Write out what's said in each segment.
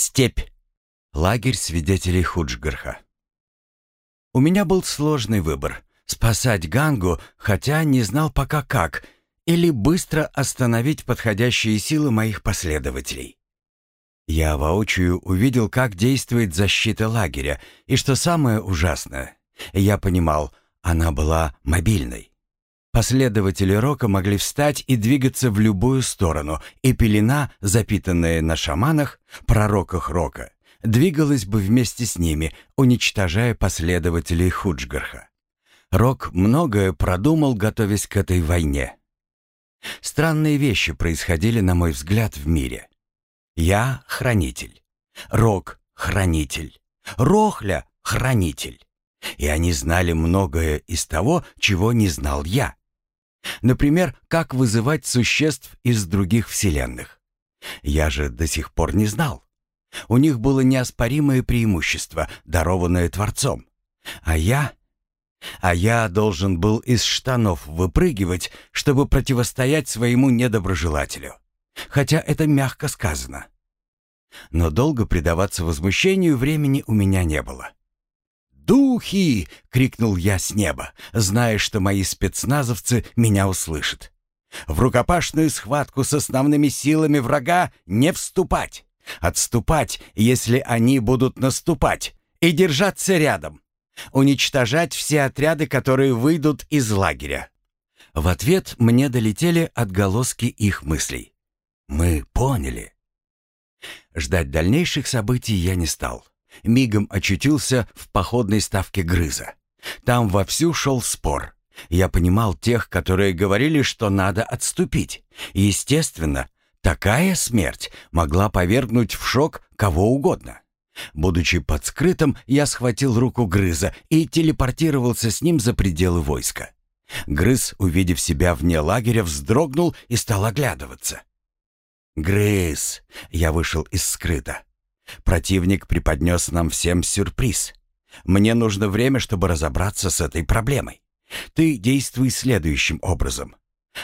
Степь. Лагерь свидетелей Худжгарха. У меня был сложный выбор — спасать Гангу, хотя не знал пока как, или быстро остановить подходящие силы моих последователей. Я воочию увидел, как действует защита лагеря, и что самое ужасное, я понимал, она была мобильной. Последователи Рока могли встать и двигаться в любую сторону, и пелена, запитанная на шаманах, пророках Рока, двигалась бы вместе с ними, уничтожая последователей Худжгарха. Рок многое продумал, готовясь к этой войне. Странные вещи происходили, на мой взгляд, в мире. Я — хранитель. Рок — хранитель. Рохля — хранитель. И они знали многое из того, чего не знал я. Например, как вызывать существ из других вселенных. Я же до сих пор не знал. У них было неоспоримое преимущество, дарованное Творцом. А я... А я должен был из штанов выпрыгивать, чтобы противостоять своему недоброжелателю хотя это мягко сказано. Но долго предаваться возмущению времени у меня не было. «Духи!» — крикнул я с неба, зная, что мои спецназовцы меня услышат. «В рукопашную схватку с основными силами врага не вступать! Отступать, если они будут наступать, и держаться рядом! Уничтожать все отряды, которые выйдут из лагеря!» В ответ мне долетели отголоски их мыслей. Мы поняли. Ждать дальнейших событий я не стал. Мигом очутился в походной ставке Грыза. Там вовсю шел спор. Я понимал тех, которые говорили, что надо отступить. Естественно, такая смерть могла повергнуть в шок кого угодно. Будучи под скрытым, я схватил руку Грыза и телепортировался с ним за пределы войска. Грыз, увидев себя вне лагеря, вздрогнул и стал оглядываться. «Грейс!» — я вышел из скрыта. Противник преподнес нам всем сюрприз. Мне нужно время, чтобы разобраться с этой проблемой. Ты действуй следующим образом.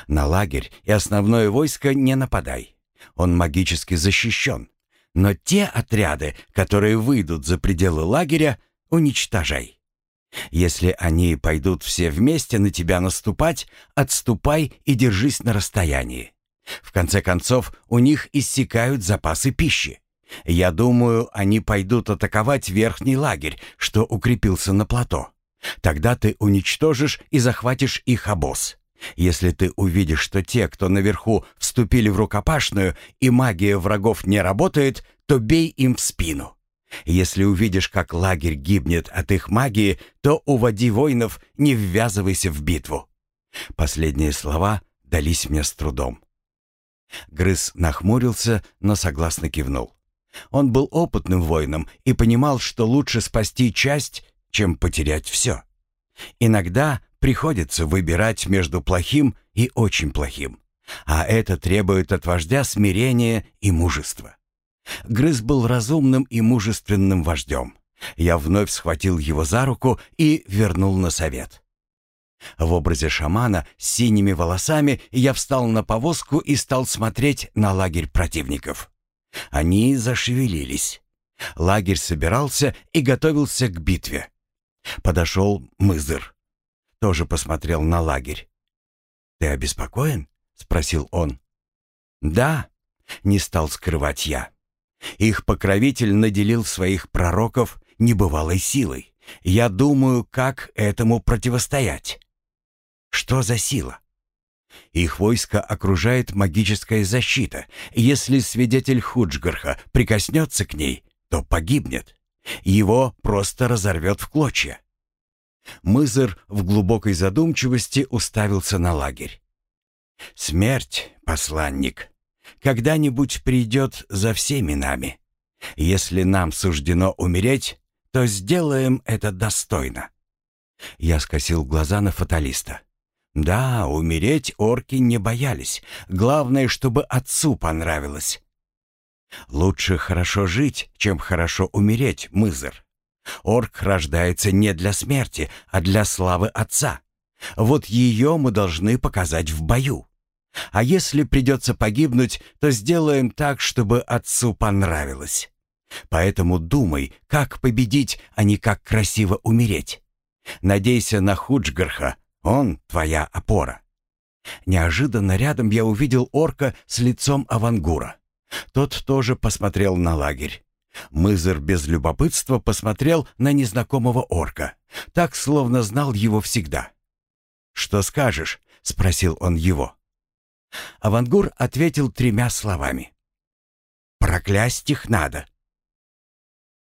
На лагерь и основное войско не нападай. Он магически защищен. Но те отряды, которые выйдут за пределы лагеря, уничтожай. Если они пойдут все вместе на тебя наступать, отступай и держись на расстоянии. В конце концов, у них иссякают запасы пищи. Я думаю, они пойдут атаковать верхний лагерь, что укрепился на плато. Тогда ты уничтожишь и захватишь их обоз. Если ты увидишь, что те, кто наверху, вступили в рукопашную, и магия врагов не работает, то бей им в спину. Если увидишь, как лагерь гибнет от их магии, то уводи воинов, не ввязывайся в битву. Последние слова дались мне с трудом. Грыз нахмурился, но согласно кивнул. Он был опытным воином и понимал, что лучше спасти часть, чем потерять все. Иногда приходится выбирать между плохим и очень плохим, а это требует от вождя смирения и мужества. Грыз был разумным и мужественным вождем. Я вновь схватил его за руку и вернул на совет. В образе шамана с синими волосами я встал на повозку и стал смотреть на лагерь противников. Они зашевелились. Лагерь собирался и готовился к битве. Подошел Мызыр. Тоже посмотрел на лагерь. «Ты обеспокоен?» — спросил он. «Да», — не стал скрывать я. Их покровитель наделил своих пророков небывалой силой. Я думаю, как этому противостоять. Что за сила? Их войско окружает магическая защита. Если свидетель Худжгарха прикоснется к ней, то погибнет. Его просто разорвет в клочья. Мызер в глубокой задумчивости уставился на лагерь. «Смерть, посланник, когда-нибудь придет за всеми нами. Если нам суждено умереть, то сделаем это достойно». Я скосил глаза на фаталиста. Да, умереть орки не боялись. Главное, чтобы отцу понравилось. Лучше хорошо жить, чем хорошо умереть, Мызер. Орк рождается не для смерти, а для славы отца. Вот ее мы должны показать в бою. А если придется погибнуть, то сделаем так, чтобы отцу понравилось. Поэтому думай, как победить, а не как красиво умереть. Надейся на Худжгарха, он твоя опора. Неожиданно рядом я увидел орка с лицом авангура. Тот тоже посмотрел на лагерь. Мызер без любопытства посмотрел на незнакомого орка, так, словно знал его всегда. «Что скажешь?» — спросил он его. Авангур ответил тремя словами. «Проклясть их надо».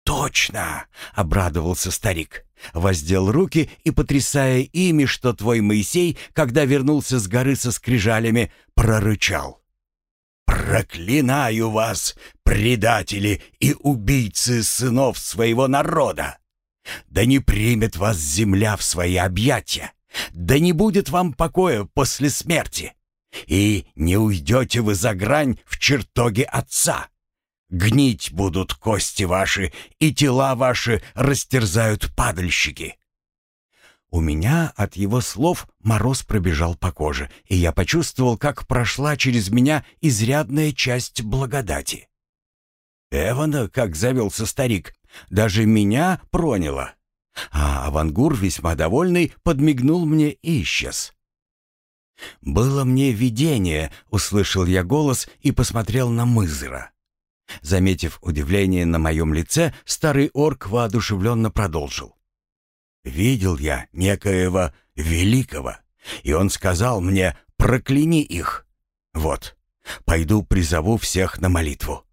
«Точно!» — обрадовался старик. Воздел руки и, потрясая ими, что твой Моисей, когда вернулся с горы со скрижалями, прорычал. «Проклинаю вас, предатели и убийцы сынов своего народа! Да не примет вас земля в свои объятия, да не будет вам покоя после смерти, и не уйдете вы за грань в чертоге Отца!» Гнить будут кости ваши, и тела ваши растерзают падальщики». У меня от его слов мороз пробежал по коже, и я почувствовал, как прошла через меня изрядная часть благодати. Эвана, как завелся старик, даже меня проняло. А Авангур, весьма довольный, подмигнул мне и исчез. «Было мне видение», — услышал я голос и посмотрел на Мызера. Заметив удивление на моем лице, старый орк воодушевленно продолжил. «Видел я некоего великого, и он сказал мне, прокляни их. Вот, пойду призову всех на молитву».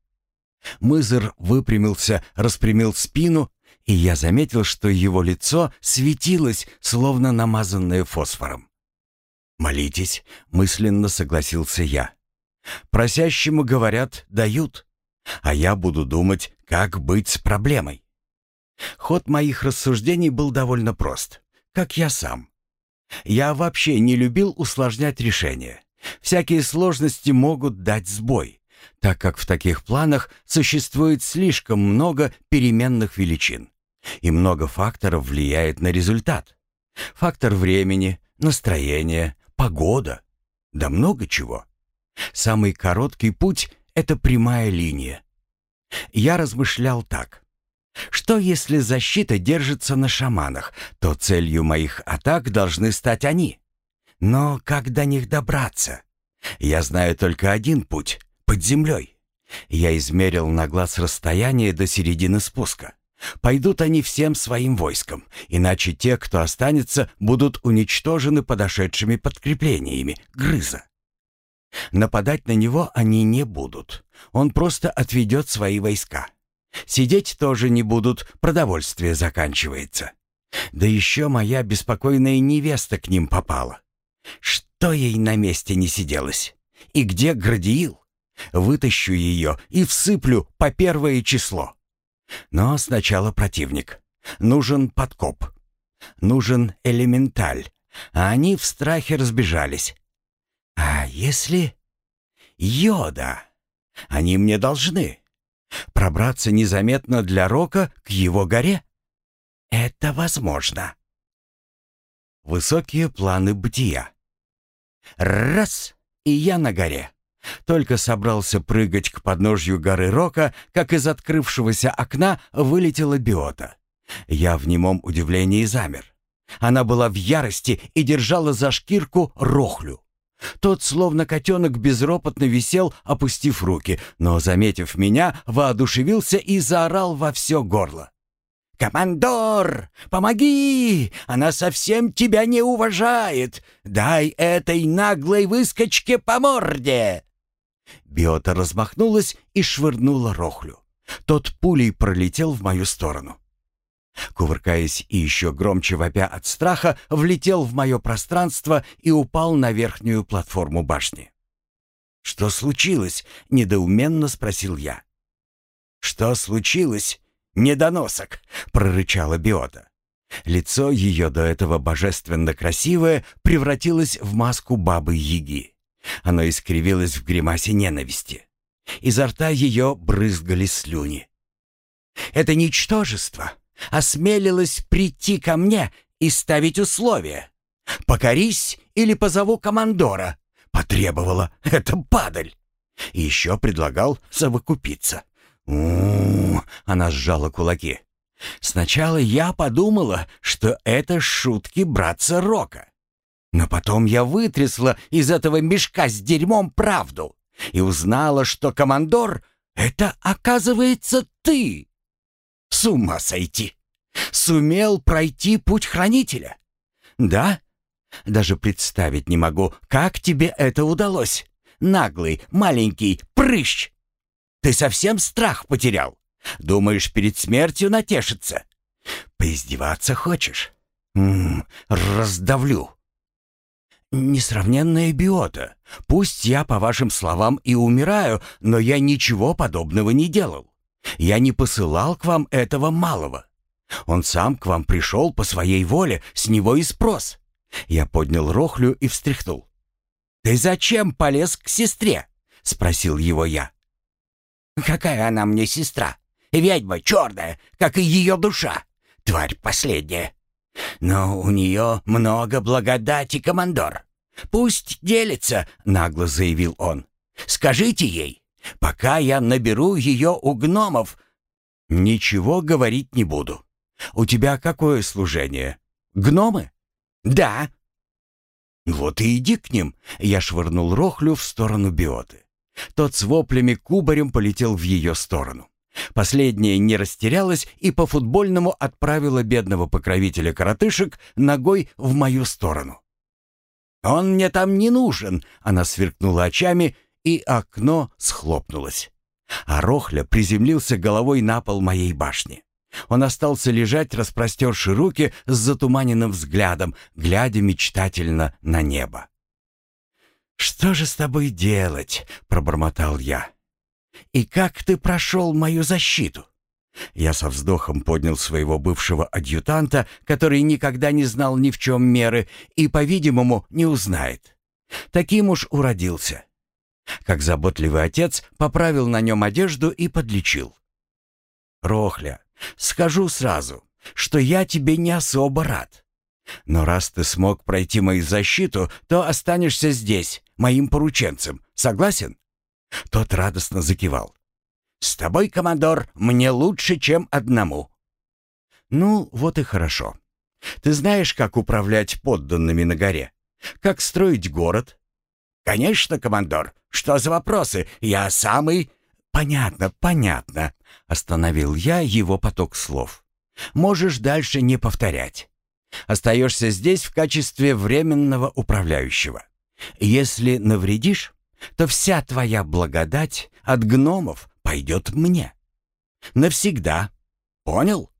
Мызер выпрямился, распрямил спину, и я заметил, что его лицо светилось, словно намазанное фосфором. «Молитесь», — мысленно согласился я. «Просящему, говорят, дают» а я буду думать, как быть с проблемой. Ход моих рассуждений был довольно прост, как я сам. Я вообще не любил усложнять решения. Всякие сложности могут дать сбой, так как в таких планах существует слишком много переменных величин, и много факторов влияет на результат. Фактор времени, настроение, погода, да много чего. Самый короткий путь это прямая линия. Я размышлял так. Что если защита держится на шаманах, то целью моих атак должны стать они. Но как до них добраться? Я знаю только один путь — под землей. Я измерил на глаз расстояние до середины спуска. Пойдут они всем своим войском, иначе те, кто останется, будут уничтожены подошедшими подкреплениями Грыза. Нападать на него они не будут. Он просто отведет свои войска. Сидеть тоже не будут, продовольствие заканчивается. Да еще моя беспокойная невеста к ним попала. Что ей на месте не сиделось? И где Градиил? Вытащу ее и всыплю по первое число. Но сначала противник. Нужен подкоп. Нужен элементаль. А они в страхе разбежались. А если... Йода? Они мне должны. Пробраться незаметно для Рока к его горе? Это возможно. Высокие планы бытия. Раз, и я на горе. Только собрался прыгать к подножью горы Рока, как из открывшегося окна вылетела биота. Я в немом удивлении замер. Она была в ярости и держала за шкирку рохлю. Тот, словно котенок, безропотно висел, опустив руки, но, заметив меня, воодушевился и заорал во все горло. «Командор, помоги! Она совсем тебя не уважает! Дай этой наглой выскочке по морде!» Биота размахнулась и швырнула рохлю. Тот пулей пролетел в мою сторону. Кувыркаясь и еще громче вопя от страха, влетел в мое пространство и упал на верхнюю платформу башни. «Что случилось?» — недоуменно спросил я. «Что случилось, недоносок?» — прорычала Биота. Лицо ее, до этого божественно красивое, превратилось в маску бабы-яги. Оно искривилось в гримасе ненависти. Изо рта ее брызгали слюни. «Это ничтожество!» Осмелилась прийти ко мне и ставить условия. «Покорись или позову командора», — потребовала эта падаль. И еще предлагал совокупиться. -у Она сжала кулаки. Сначала я подумала, что это шутки братца Рока. Но потом я вытрясла из этого мешка с дерьмом правду и узнала, что командор — это, оказывается, ты. С ума сойти! Сумел пройти путь хранителя? Да? Даже представить не могу, как тебе это удалось. Наглый, маленький прыщ. Ты совсем страх потерял? Думаешь, перед смертью натешиться? Поиздеваться хочешь? М -м, раздавлю. Несравненная биота. Пусть я, по вашим словам, и умираю, но я ничего подобного не делал. Я не посылал к вам этого малого. Он сам к вам пришел по своей воле, с него и спрос. Я поднял рохлю и встряхнул. «Ты зачем полез к сестре?» — спросил его я. «Какая она мне сестра? Ведьма черная, как и ее душа. Тварь последняя. Но у нее много благодати, командор. Пусть делится», — нагло заявил он. «Скажите ей, пока я наберу ее у гномов...» «Ничего говорить не буду. У тебя какое служение? Гномы?» «Да». «Вот и иди к ним», — я швырнул Рохлю в сторону биоты. Тот с воплями кубарем полетел в ее сторону. Последняя не растерялась и по-футбольному отправила бедного покровителя коротышек ногой в мою сторону. «Он мне там не нужен!» — она сверкнула очами, и окно схлопнулось. А Рохля приземлился головой на пол моей башни. Он остался лежать, распростерши руки с затуманенным взглядом, глядя мечтательно на небо. «Что же с тобой делать?» — пробормотал я. «И как ты прошел мою защиту?» Я со вздохом поднял своего бывшего адъютанта, который никогда не знал ни в чем меры и, по-видимому, не узнает. Таким уж уродился. Как заботливый отец поправил на нем одежду и подлечил. «Рохля, Скажу сразу, что я тебе не особо рад. Но раз ты смог пройти мою защиту, то останешься здесь, моим порученцем. Согласен?» Тот радостно закивал. «С тобой, командор, мне лучше, чем одному». «Ну, вот и хорошо. Ты знаешь, как управлять подданными на горе? Как строить город?» «Конечно, командор. Что за вопросы? Я самый...» «Понятно, понятно», — остановил я его поток слов. «Можешь дальше не повторять. Остаешься здесь в качестве временного управляющего. Если навредишь, то вся твоя благодать от гномов пойдет мне. Навсегда. Понял?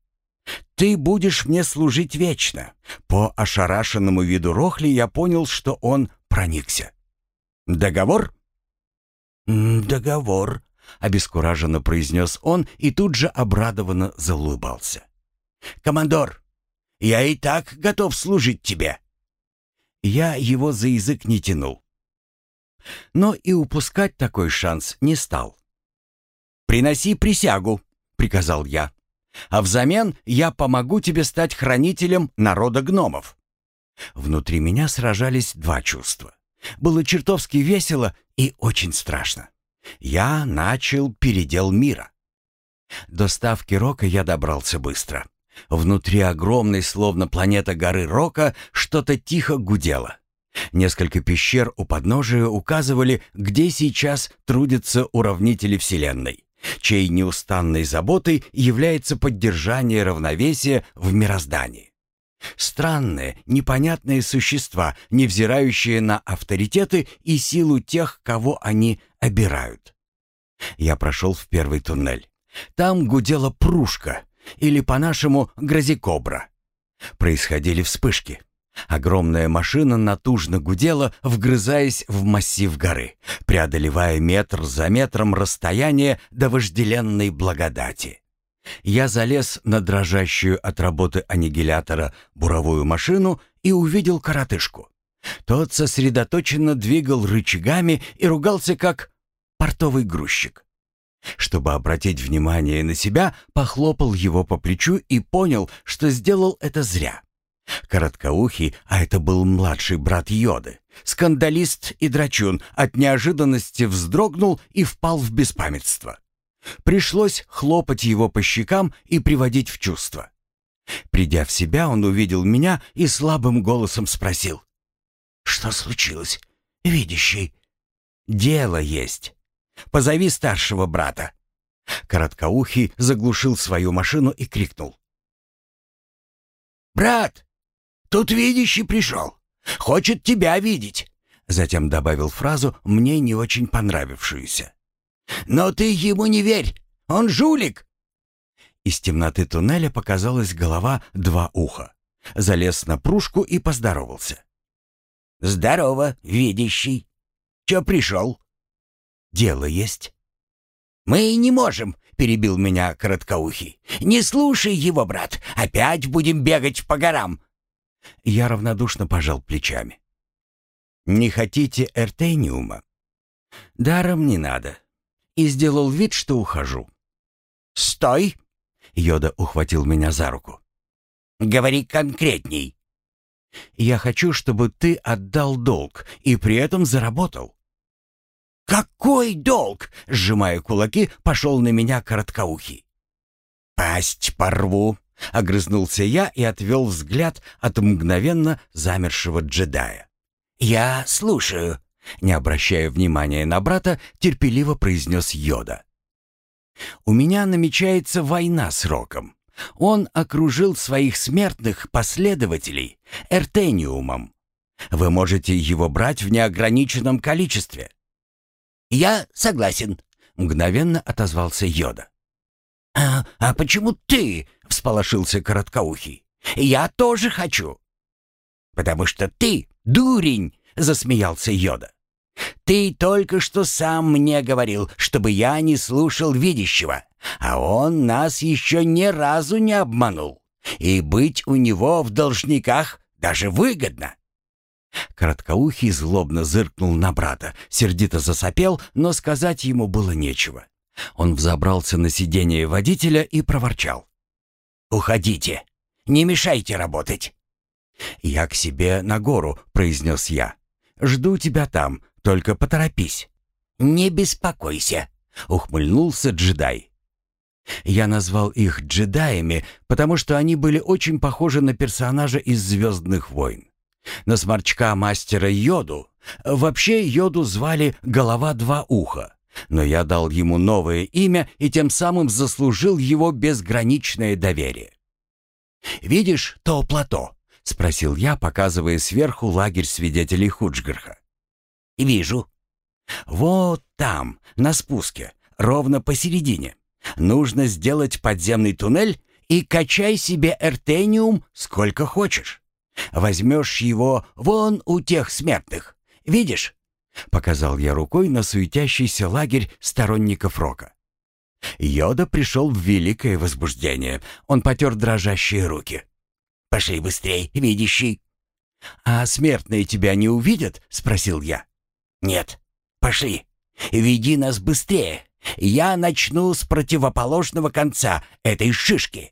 Ты будешь мне служить вечно». По ошарашенному виду Рохли я понял, что он проникся. «Договор?» «Договор», — обескураженно произнес он и тут же обрадованно заулыбался. «Командор, я и так готов служить тебе!» Я его за язык не тянул. Но и упускать такой шанс не стал. «Приноси присягу», — приказал я. «А взамен я помогу тебе стать хранителем народа гномов». Внутри меня сражались два чувства. Было чертовски весело и очень страшно. Я начал передел мира. До ставки Рока я добрался быстро. Внутри огромной, словно планета горы Рока, что-то тихо гудело. Несколько пещер у подножия указывали, где сейчас трудятся уравнители Вселенной, чьей неустанной заботой является поддержание равновесия в мироздании. Странные, непонятные существа, невзирающие на авторитеты и силу тех, кого они обирают. Я прошел в первый туннель. Там гудела пружка, или по-нашему грозикобра. Происходили вспышки. Огромная машина натужно гудела, вгрызаясь в массив горы, преодолевая метр за метром расстояние до вожделенной благодати. Я залез на дрожащую от работы аннигилятора буровую машину и увидел коротышку. Тот сосредоточенно двигал рычагами и ругался как портовый грузчик. Чтобы обратить внимание на себя, похлопал его по плечу и понял, что сделал это зря. Короткоухий, а это был младший брат Йоды, скандалист и драчун, от неожиданности вздрогнул и впал в беспамятство. Пришлось хлопать его по щекам и приводить в чувство. Придя в себя, он увидел меня и слабым голосом спросил. «Что случилось, видящий?» «Дело есть. Позови старшего брата». Короткоухий заглушил свою машину и крикнул. «Брат, тут видящий пришел. Хочет тебя видеть». Затем добавил фразу, мне не очень понравившуюся. «Но ты ему не верь, он жулик!» Из темноты туннеля показалась голова два уха. Залез на пружку и поздоровался. «Здорово, видящий. Чё пришел?» «Дело есть». «Мы не можем», — перебил меня короткоухий. «Не слушай его, брат. Опять будем бегать по горам». Я равнодушно пожал плечами. «Не хотите эртениума?» «Даром не надо». И сделал вид, что ухожу. «Стой!» — Йода ухватил меня за руку. «Говори конкретней». «Я хочу, чтобы ты отдал долг и при этом заработал». «Какой долг?» — сжимая кулаки, пошел на меня короткоухий. «Пасть порву!» — огрызнулся я и отвел взгляд от мгновенно замершего джедая. «Я слушаю», — не обращая внимания на брата, терпеливо произнес Йода. «У меня намечается война с Роком. Он окружил своих смертных последователей Эртениумом. Вы можете его брать в неограниченном количестве». «Я согласен», — мгновенно отозвался Йода. «А, а почему ты?» — всполошился Короткоухий. «Я тоже хочу». «Потому что ты дурень!» — засмеялся Йода. «Ты только что сам мне говорил, чтобы я не слушал видящего, а он нас еще ни разу не обманул. И быть у него в должниках даже выгодно». Короткоухий злобно зыркнул на брата, сердито засопел, но сказать ему было нечего. Он взобрался на сиденье водителя и проворчал. «Уходите! Не мешайте работать!» «Я к себе на гору», — произнес я. «Жду тебя там, только поторопись». «Не беспокойся», — ухмыльнулся джедай. Я назвал их джедаями, потому что они были очень похожи на персонажа из «Звездных войн». На сморчка мастера Йоду. Вообще Йоду звали «Голова два уха». Но я дал ему новое имя и тем самым заслужил его безграничное доверие. «Видишь то плато?» — спросил я, показывая сверху лагерь свидетелей Худжгарха. «Вижу». «Вот там, на спуске, ровно посередине. Нужно сделать подземный туннель и качай себе эртениум сколько хочешь. Возьмешь его вон у тех смертных. Видишь?» Показал я рукой на суетящийся лагерь сторонников Рока. Йода пришел в великое возбуждение. Он потер дрожащие руки. «Пошли быстрей, видящий!» «А смертные тебя не увидят?» — спросил я. «Нет. Пошли. Веди нас быстрее. Я начну с противоположного конца этой шишки».